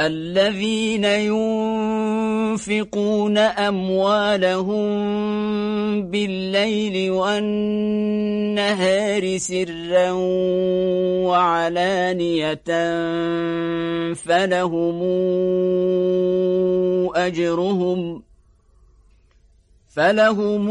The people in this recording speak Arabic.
الذين ينفقون أموالهم بالليل والنهار سرا وعلانية فلهم أجرهم فلهم أجرهم